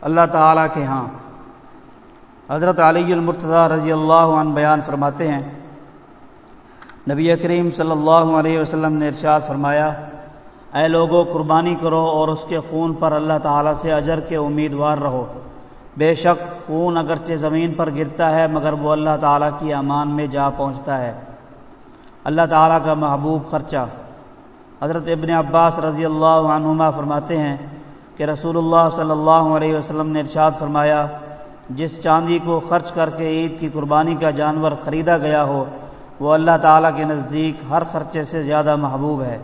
اللہ تعالیٰ کے ہاں۔ حضرت علی المرتضی رضی اللہ عنہ بیان فرماتے ہیں۔ نبی کریم صلی اللہ علیہ وسلم نے ارشاد فرمایا، اے لوگوں قربانی کرو اور اس کے خون پر اللہ تعالیٰ سے اجر کے امیدوار رہو۔ بے شک خون اگرچہ زمین پر گرتا ہے، مگر وہ اللہ تعالیٰ کی امان میں جا پہنچتا ہے۔ اللہ تعالیٰ کا محبوب خرچہ۔ حضرت ابن عباس رضی اللہ عنہما فرماتے ہیں کہ رسول اللہ صلی اللہ علیہ وسلم نے ارشاد فرمایا، جس چاندی کو خرچ کر کے عید کی قربانی کا جانور خریدا گیا ہو، وہ اللہ تعالیٰ کے نزدیک ہر خرچے سے زیادہ محبوب ہے۔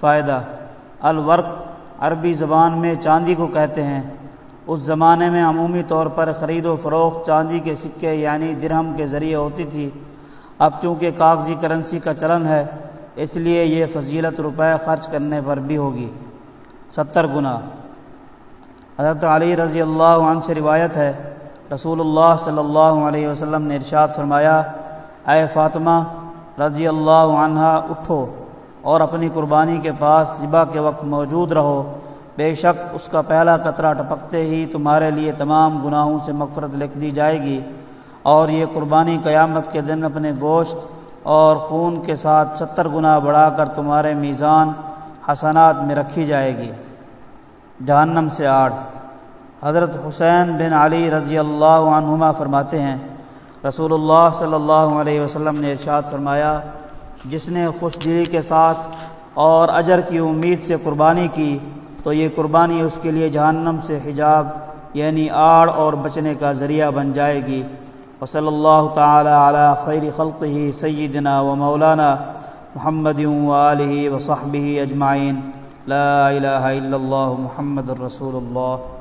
فائدہ، الورق عربی زبان میں چاندی کو کہتے ہیں۔ اس زمانے میں عمومی طور پر خرید و فروخت چاندی کے سکے یعنی درہم کے ذریعے ہوتی تھی۔ اب چونکہ کاغذی کرنسی کا چلن ہے، اس لیے یہ فضیلت روپے خرچ کرنے پر بھی ہوگی۔ ستر گنا۔ حضرت علی رضی اللہ عنہ سے روایت ہے، رسول اللہ صلی اللہ علیہ وسلم نے ارشاد فرمایا، اے فاطمہ، رضی اللہ عنہ اٹھو اور اپنی قربانی کے پاس ذبح کے وقت موجود رہو۔ بے شک اس کا پہلا قطرہ ٹپکتے ہی تمہارے لیے تمام گناہوں سے مغفرت لکھ دی جائے گی۔ اور یہ قربانی قیامت کے دن اپنے گوشت اور خون کے ساتھ ستر گنا بڑھا کر تمہارے میزان حسنات میں رکھی جائے گی۔ جہنم سے آڑ۔ حضرت حسین بن علی رضی اللہ عنہما فرماتے ہیں، رسول اللہ صلی اللہ علیہ وسلم نے ارشاد فرمایا، جس نے خوش دلی کے ساتھ اور اجر کی امید سے قربانی کی، تو یہ قربانی اس کے لیے جہنم سے حجاب یعنی آڑ اور بچنے کا ذریعہ بن جائے گی۔ وصلی اللہ تعالی علی خیر خلق ہی سیدنا و مولانا محمد وآله وصحبه أجمعين. لا إله إلا الله محمد رسول الله.